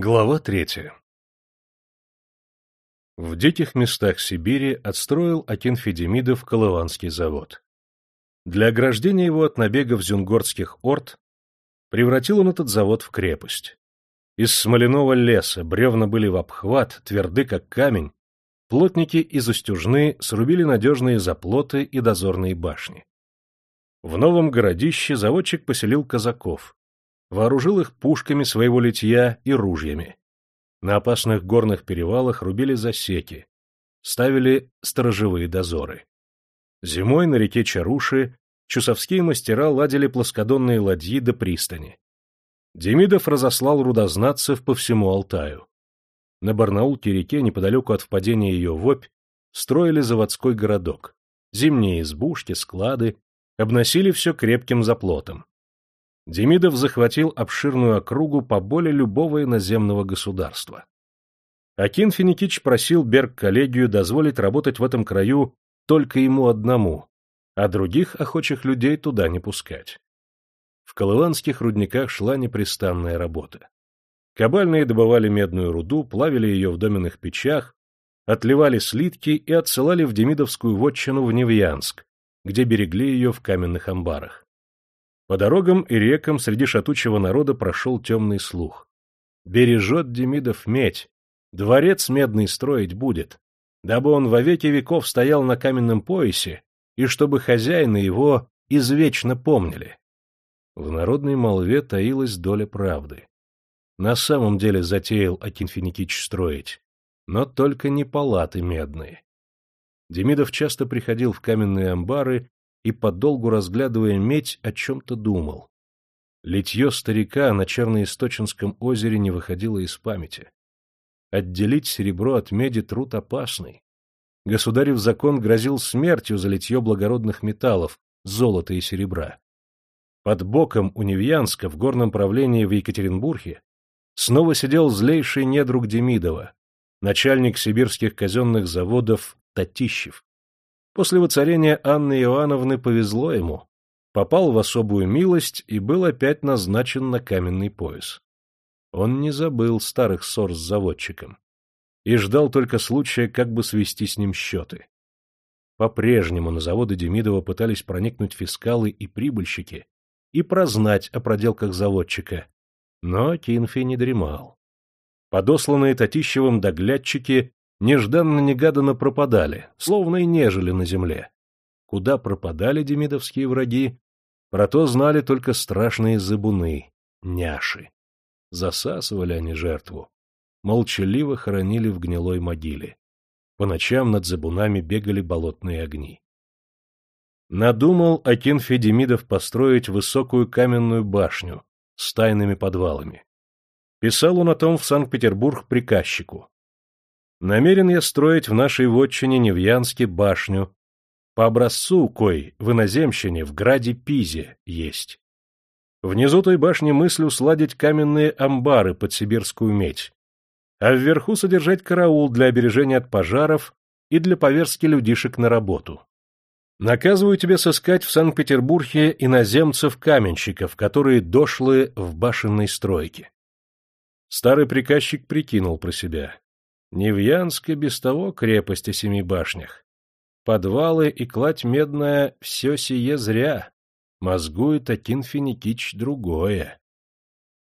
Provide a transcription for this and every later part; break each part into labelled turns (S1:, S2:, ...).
S1: Глава третья В диких местах Сибири отстроил Акин Федемидов Колыванский завод. Для ограждения его от набегов зюнгордских орд превратил он этот завод в крепость. Из смоляного леса бревна были в обхват, тверды как камень, плотники из устюжны срубили надежные заплоты и дозорные башни. В новом городище заводчик поселил казаков, вооружил их пушками своего литья и ружьями. На опасных горных перевалах рубили засеки, ставили сторожевые дозоры. Зимой на реке Чаруши чусовские мастера ладили плоскодонные ладьи до пристани. Демидов разослал рудознатцев по всему Алтаю. На Барнаулке-реке, неподалеку от впадения ее в Обь, строили заводской городок. Зимние избушки, склады, обносили все крепким заплотом. Демидов захватил обширную округу по более любого иноземного государства. Акин Финикич просил Берг-коллегию дозволить работать в этом краю только ему одному, а других охочих людей туда не пускать. В колыванских рудниках шла непрестанная работа. Кабальные добывали медную руду, плавили ее в доменных печах, отливали слитки и отсылали в Демидовскую вотчину в Невьянск, где берегли ее в каменных амбарах. По дорогам и рекам среди шатучего народа прошел темный слух. Бережет Демидов медь, дворец медный строить будет, дабы он во веки веков стоял на каменном поясе, и чтобы хозяины его извечно помнили. В народной молве таилась доля правды. На самом деле затеял Акинфиникич строить, но только не палаты медные. Демидов часто приходил в каменные амбары и, подолгу разглядывая медь, о чем-то думал. Литье старика на Черноисточинском озере не выходило из памяти. Отделить серебро от меди труд опасный. Государев закон грозил смертью за литье благородных металлов, золота и серебра. Под боком у Невьянска в горном правлении в Екатеринбурге снова сидел злейший недруг Демидова, начальник сибирских казенных заводов Татищев. После воцарения Анны Иоанновны повезло ему. Попал в особую милость и был опять назначен на каменный пояс. Он не забыл старых ссор с заводчиком и ждал только случая, как бы свести с ним счеты. По-прежнему на заводы Демидова пытались проникнуть фискалы и прибыльщики и прознать о проделках заводчика, но Кинфи не дремал. Подосланные Татищевым доглядчики нежданно-негаданно пропадали, словно и нежели на земле. Куда пропадали демидовские враги, про то знали только страшные забуны, няши. Засасывали они жертву, молчаливо хоронили в гнилой могиле. По ночам над забунами бегали болотные огни. Надумал Акин Федемидов построить высокую каменную башню с тайными подвалами. Писал он о том в Санкт-Петербург приказчику. Намерен я строить в нашей вотчине Невьянске башню, по образцу кой в иноземщине в граде Пизе есть. Внизу той башни мыслю сладить каменные амбары под сибирскую медь, а вверху содержать караул для обережения от пожаров и для поверски людишек на работу. Наказываю тебе сыскать в Санкт-Петербурге иноземцев-каменщиков, которые дошлы в башенной стройке. Старый приказчик прикинул про себя. Невьянск и без того крепость о семи башнях. Подвалы и кладь медная — все сие зря. Мозгует Акин Финикич другое.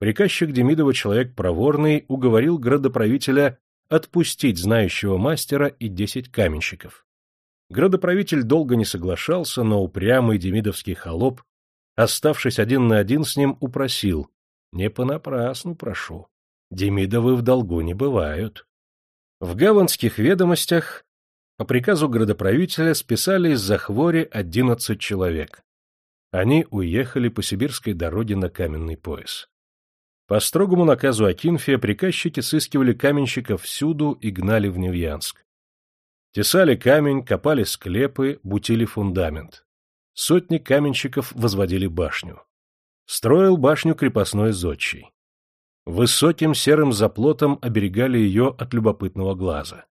S1: Приказчик Демидова, человек проворный, уговорил градоправителя отпустить знающего мастера и десять каменщиков. Градоправитель долго не соглашался, но упрямый демидовский холоп, оставшись один на один с ним, упросил. — Не понапрасну прошу. Демидовы в долгу не бывают. В гаванских ведомостях по приказу градоправителя списали из-за хвори одиннадцать человек. Они уехали по сибирской дороге на каменный пояс. По строгому наказу Акинфия приказчики сыскивали каменщиков всюду и гнали в Невьянск. Тесали камень, копали склепы, бутили фундамент. Сотни каменщиков возводили башню. Строил башню крепостной зодчий. Высоким серым заплотом оберегали ее от любопытного глаза.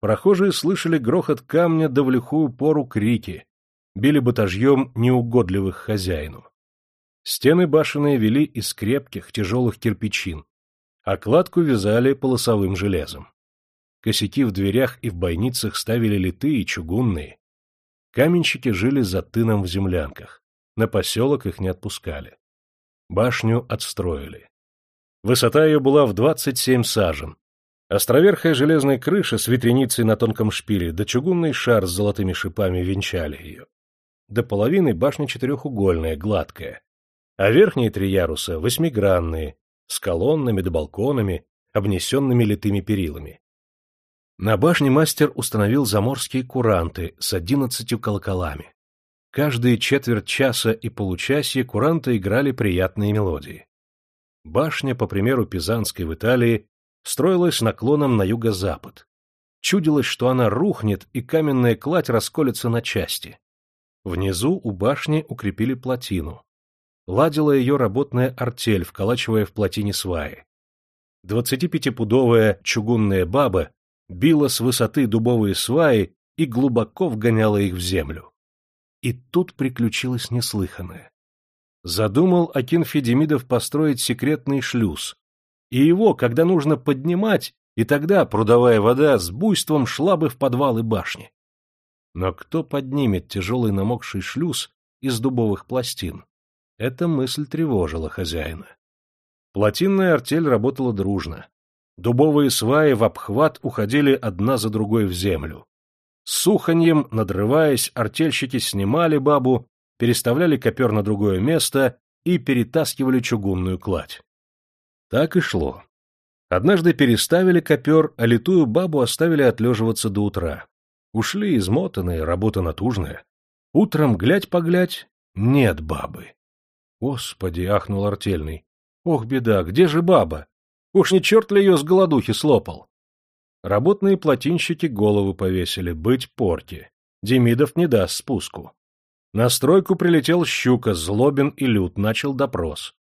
S1: Прохожие слышали грохот камня да в лихую пору крики, били батажьем неугодливых хозяину. Стены башенные вели из крепких, тяжелых кирпичин. а кладку вязали полосовым железом. Косяки в дверях и в бойницах ставили литые, чугунные. Каменщики жили за тыном в землянках. На поселок их не отпускали. Башню отстроили. Высота ее была в 27 сажен. Островерхая железная крыша с витриницей на тонком шпиле да чугунный шар с золотыми шипами венчали ее. До половины башня четырехугольная, гладкая, а верхние три яруса восьмигранные, с колоннами да балконами, обнесенными литыми перилами. На башне мастер установил заморские куранты с одиннадцатью колоколами. Каждые четверть часа и получасье куранты играли приятные мелодии. Башня, по примеру Пизанской в Италии, строилась наклоном на юго-запад. Чудилось, что она рухнет, и каменная кладь расколется на части. Внизу у башни укрепили плотину. Ладила ее работная артель, вколачивая в плотине сваи. Двадцатипятипудовая чугунная баба била с высоты дубовые сваи и глубоко вгоняла их в землю. И тут приключилось неслыханное. Задумал Акин Федемидов построить секретный шлюз, и его, когда нужно поднимать, и тогда прудовая вода с буйством шла бы в подвалы башни. Но кто поднимет тяжелый намокший шлюз из дубовых пластин? Эта мысль тревожила хозяина. Плотинная артель работала дружно. Дубовые сваи в обхват уходили одна за другой в землю. С суханьем, надрываясь, артельщики снимали бабу, переставляли копер на другое место и перетаскивали чугунную кладь. Так и шло. Однажды переставили копер, а литую бабу оставили отлеживаться до утра. Ушли измотанные, работа натужная. Утром глядь-поглядь — нет бабы. Господи, ахнул артельный. Ох, беда, где же баба? Уж не черт ли ее с голодухи слопал? Работные плотинщики голову повесили, быть порти. Демидов не даст спуску. На стройку прилетел Щука, Злобин и Люд, начал допрос.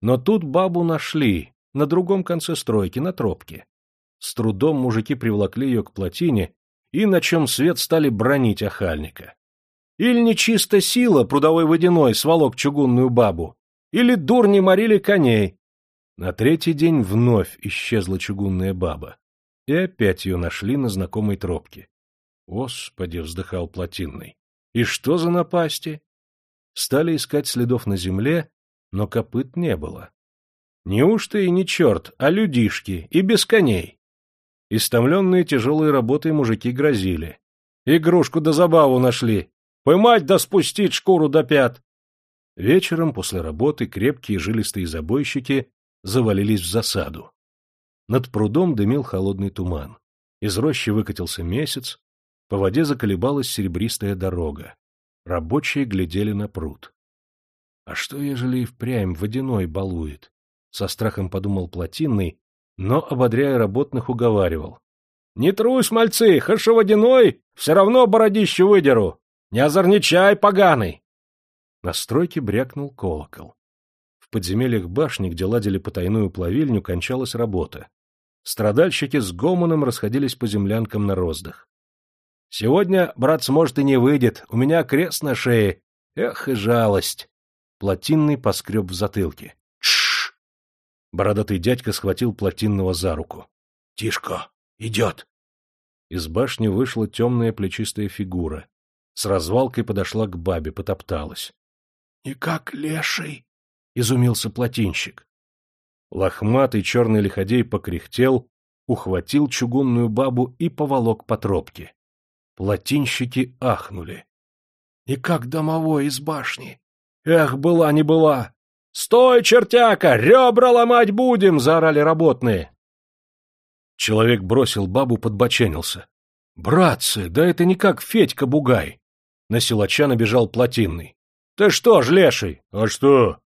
S1: Но тут бабу нашли, на другом конце стройки, на тропке. С трудом мужики приволокли ее к плотине и на чем свет стали бронить охальника. Или нечисто сила прудовой водяной сволок чугунную бабу, или дурни морили коней, на третий день вновь исчезла чугунная баба, и опять ее нашли на знакомой тропке. Господи, вздыхал плотинный, и что за напасти? Стали искать следов на земле, но копыт не было. Неужто и не черт, а людишки, и без коней? Истомленные тяжелой работой мужики грозили. Игрушку да забаву нашли. Поймать да спустить шкуру до пят. Вечером после работы крепкие жилистые забойщики завалились в засаду. Над прудом дымил холодный туман. Из рощи выкатился месяц, по воде заколебалась серебристая дорога. Рабочие глядели на пруд. А что, ежели и впрямь водяной балует? Со страхом подумал плотинный, но, ободряя работных, уговаривал. — Не трусь, мальцы, хорошо водяной, все равно бородище выдеру. Не озорничай, поганый! На стройке брякнул колокол подземельях башни, где ладили потайную плавильню, кончалась работа. Страдальщики с гомоном расходились по землянкам на роздах. — Сегодня, брат, может, и не выйдет. У меня крест на шее. Эх и жалость. Плотинный поскреб в затылке. — Тш! Бородатый дядька схватил плотинного за руку. — Тишко, идет! Из башни вышла темная плечистая фигура. С развалкой подошла к бабе, потопталась. — И как леший! — изумился плотинщик. Лохматый черный лиходей покряхтел, ухватил чугунную бабу и поволок по тропке. Плотинщики ахнули. — И как домовой из башни! Эх, была не была! — Стой, чертяка! Ребра ломать будем! — заорали работные. Человек бросил бабу, подбоченился. — Братцы, да это не как Федька Бугай! На силача набежал плотинный. — Ты что ж, леший? — А что?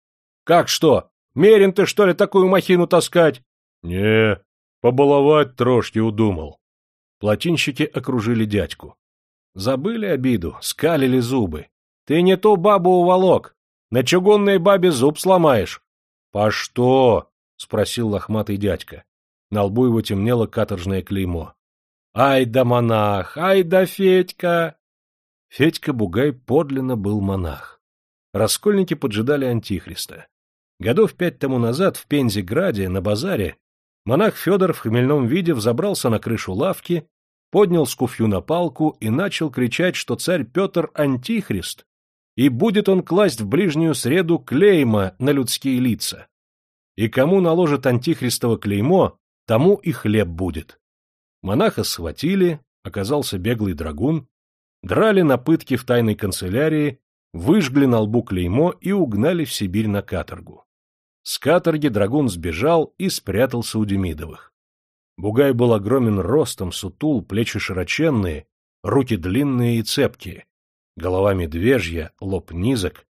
S1: Как что? Мерин ты, что ли, такую махину таскать? Не, побаловать трошки удумал. Плотинщики окружили дядьку. Забыли обиду, скалили зубы. Ты не ту бабу уволок. На чугунной бабе зуб сломаешь. По что? спросил лохматый дядька. На лбу его темнело каторжное клеймо. Ай да монах, ай да Федька! Федька Бугай подлинно был монах. Раскольники поджидали антихриста. Годов пять тому назад в Пензе-Граде на базаре Монах Федор в хмельном виде взобрался на крышу лавки, поднял скуфью на палку и начал кричать, что царь Петр — антихрист, и будет он класть в ближнюю среду клейма на людские лица. И кому наложит антихристово клеймо, тому и хлеб будет. Монаха схватили, оказался беглый драгун, драли на пытки в тайной канцелярии, выжгли на лбу клеймо и угнали в Сибирь на каторгу. С каторги драгун сбежал и спрятался у Демидовых. Бугай был огромен ростом, сутул, плечи широченные, руки длинные и цепкие, голова медвежья, лоб низок,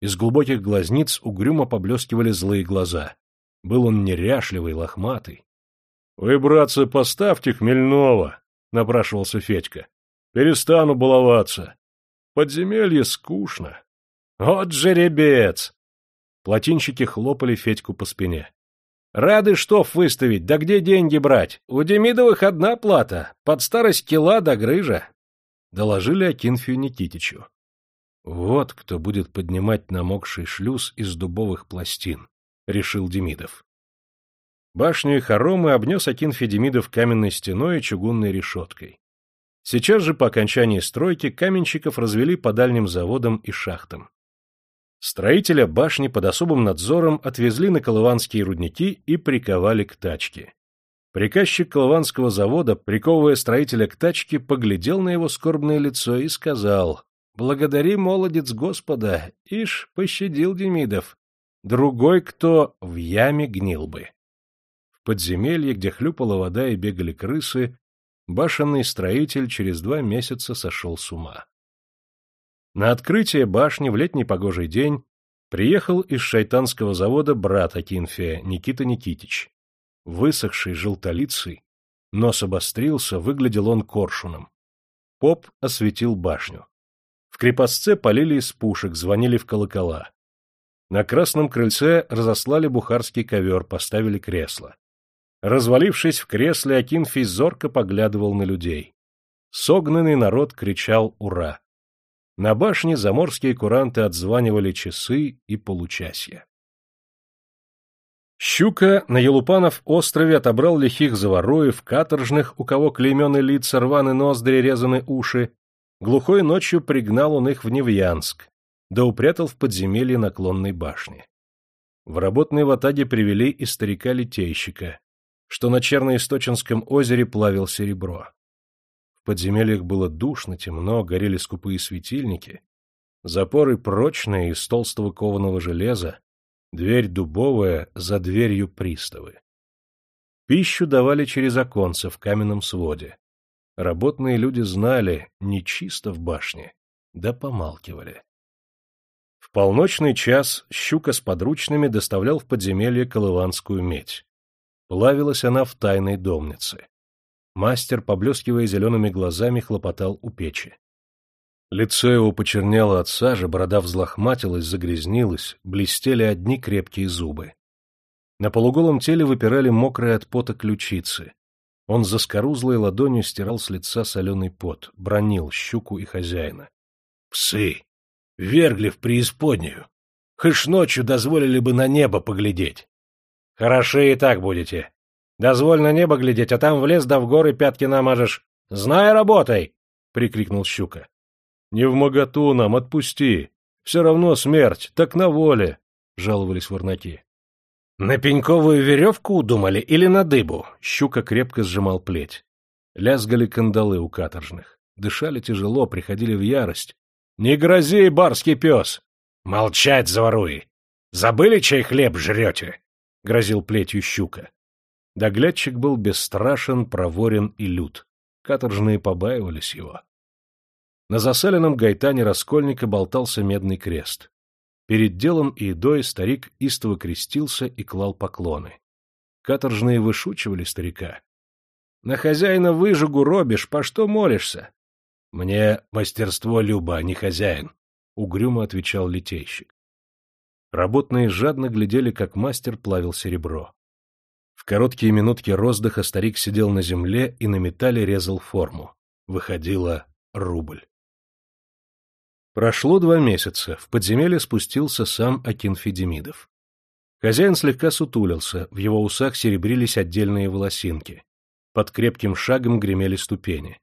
S1: из глубоких глазниц угрюмо поблескивали злые глаза. Был он неряшливый, лохматый. — Вы, братцы, поставьте хмельного, — напрашивался Федька. — Перестану баловаться. Подземелье скучно. — Вот жеребец! Плотинщики хлопали Федьку по спине. — Рады штоф выставить, да где деньги брать? У Демидовых одна плата, под старость кила до грыжа. Доложили Акинфию Никитичу. Вот кто будет поднимать намокший шлюз из дубовых пластин, — решил Демидов. Башню и хоромы обнес Акинфий Демидов каменной стеной и чугунной решеткой. Сейчас же по окончании стройки каменщиков развели по дальним заводам и шахтам. Строителя башни под особым надзором отвезли на колыванские рудники и приковали к тачке. Приказчик колыванского завода, приковывая строителя к тачке, поглядел на его скорбное лицо и сказал «Благодари, молодец Господа, ишь, пощадил Демидов. Другой кто в яме гнил бы». В подземелье, где хлюпала вода и бегали крысы, башенный строитель через два месяца сошел с ума. На открытие башни в летний погожий день приехал из шайтанского завода брат Акинфия, Никита Никитич. Высохший, желтолицый, нос обострился, выглядел он коршуном. Поп осветил башню. В крепостце полили из пушек, звонили в колокола. На красном крыльце разослали бухарский ковер, поставили кресло. Развалившись в кресле, Акинфий зорко поглядывал на людей. Согнанный народ кричал «Ура!». На башне заморские куранты отзванивали часы и получасья. Щука на Елупанов острове отобрал лихих завороев, каторжных, у кого клеймены лица, рваны ноздри, резаны уши. Глухой ночью пригнал он их в Невьянск, да упрятал в подземелье наклонной башни. В работной ватаге привели и старика-литейщика, что на Черноисточинском озере плавил серебро подземельях было душно, темно, горели скупые светильники. Запоры прочные, из толстого кованого железа, дверь дубовая, за дверью приставы. Пищу давали через оконце в каменном своде. Работные люди знали, нечисто в башне, да помалкивали. В полночный час щука с подручными доставлял в подземелье колыванскую медь. Плавилась она в тайной домнице. Мастер, поблескивая зелеными глазами, хлопотал у печи. Лицо его почернело от сажи, борода взлохматилась, загрязнилась, блестели одни крепкие зубы. На полуголом теле выпирали мокрые от пота ключицы. Он заскорузлой ладонью стирал с лица соленый пот, бронил щуку и хозяина. — Псы! Вергли в преисподнюю! Хыш ночью дозволили бы на небо поглядеть! — Хороши и так будете! Дозволь на небо глядеть, а там в лес да в горы пятки намажешь. Знай, работай! — прикрикнул Щука. — Не в моготу нам, отпусти. Все равно смерть, так на воле, — жаловались ворнаки. — На пеньковую веревку удумали или на дыбу? Щука крепко сжимал плеть. Лязгали кандалы у каторжных. Дышали тяжело, приходили в ярость. — Не грози, барский пес! — Молчать, заворуй! Забыли, чей хлеб жрете? — грозил плетью щука. Доглядчик был бесстрашен, проворен и лют. Каторжные побаивались его. На засаленном гайтане раскольника болтался медный крест. Перед делом и едой старик истово крестился и клал поклоны. Каторжные вышучивали старика. — На хозяина выжигу робишь, по что молишься? — Мне мастерство любо, а не хозяин, — угрюмо отвечал литейщик. Работные жадно глядели, как мастер плавил серебро короткие минутки роздыха старик сидел на земле и на металле резал форму. Выходило рубль. Прошло два месяца, в подземелье спустился сам Акин Федемидов. Хозяин слегка сутулился, в его усах серебрились отдельные волосинки. Под крепким шагом гремели ступени.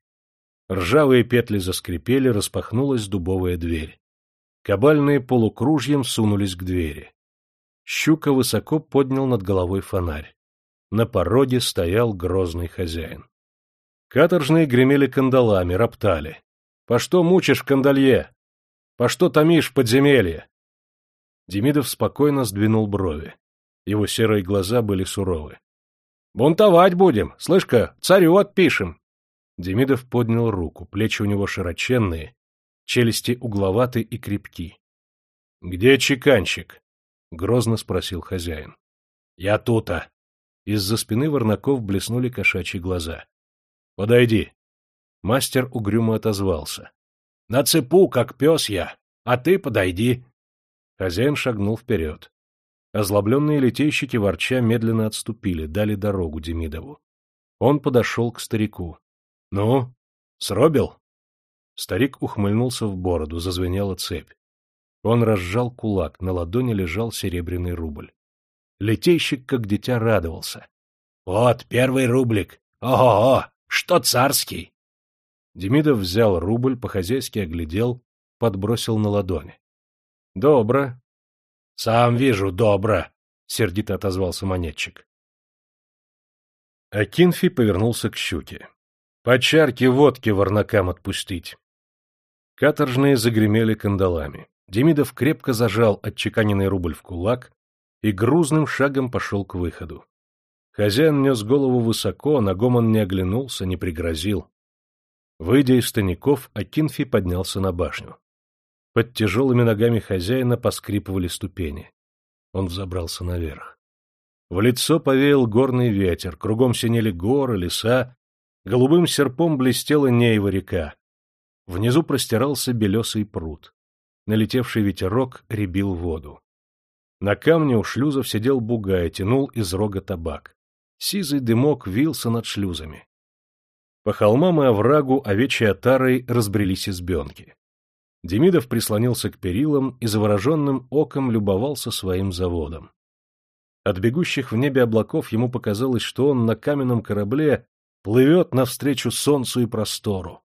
S1: Ржавые петли заскрипели, распахнулась дубовая дверь. Кабальные полукружьем сунулись к двери. Щука высоко поднял над головой фонарь. На пороге стоял грозный хозяин. Каторжные гремели кандалами, роптали. — По что мучишь, кандалье? По что томишь подземелье? Демидов спокойно сдвинул брови. Его серые глаза были суровы. — Бунтовать будем, слышь-ка, царю отпишем. Демидов поднял руку, плечи у него широченные, челюсти угловаты и крепки. — Где чеканщик? — грозно спросил хозяин. — Я тута. Из-за спины Варнаков блеснули кошачьи глаза. — Подойди. Мастер угрюмо отозвался. — На цепу, как пес я, а ты подойди. Хозяин шагнул вперед. Озлобленные литейщики ворча медленно отступили, дали дорогу Демидову. Он подошел к старику. — Ну, сробил? Старик ухмыльнулся в бороду, зазвенела цепь. Он разжал кулак, на ладони лежал серебряный рубль. Литейщик, как дитя, радовался. — Вот, первый рублик! Ого-го! Что царский! Демидов взял рубль, по-хозяйски оглядел, подбросил на ладони. — Добро. — Сам вижу, добро, — сердито отозвался монетчик. Акинфи повернулся к щуке. — По чарке водки варнакам отпустить. Каторжные загремели кандалами. Демидов крепко зажал отчеканенный рубль в кулак и грузным шагом пошел к выходу. Хозяин нес голову высоко, на гомон не оглянулся, не пригрозил. Выйдя из стаников, Акинфи поднялся на башню. Под тяжелыми ногами хозяина поскрипывали ступени. Он взобрался наверх. В лицо повеял горный ветер, кругом синели горы, леса, голубым серпом блестела Неева река. Внизу простирался белесый пруд. Налетевший ветерок ребил воду. На камне у шлюзов сидел бугай, тянул из рога табак. Сизый дымок вился над шлюзами. По холмам и оврагу овечьей отарой разбрелись избенки. Демидов прислонился к перилам и завороженным оком любовался своим заводом. От бегущих в небе облаков ему показалось, что он на каменном корабле плывет навстречу солнцу и простору.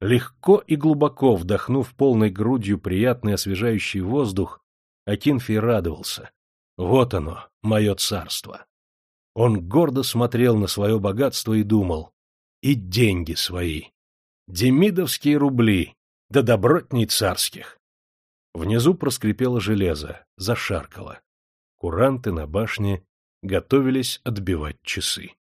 S1: Легко и глубоко вдохнув полной грудью приятный освежающий воздух, Акинфий радовался. Вот оно, мое царство. Он гордо смотрел на свое богатство и думал. И деньги свои. Демидовские рубли, да добротней царских. Внизу проскрипело железо, зашаркало. Куранты на башне готовились отбивать часы.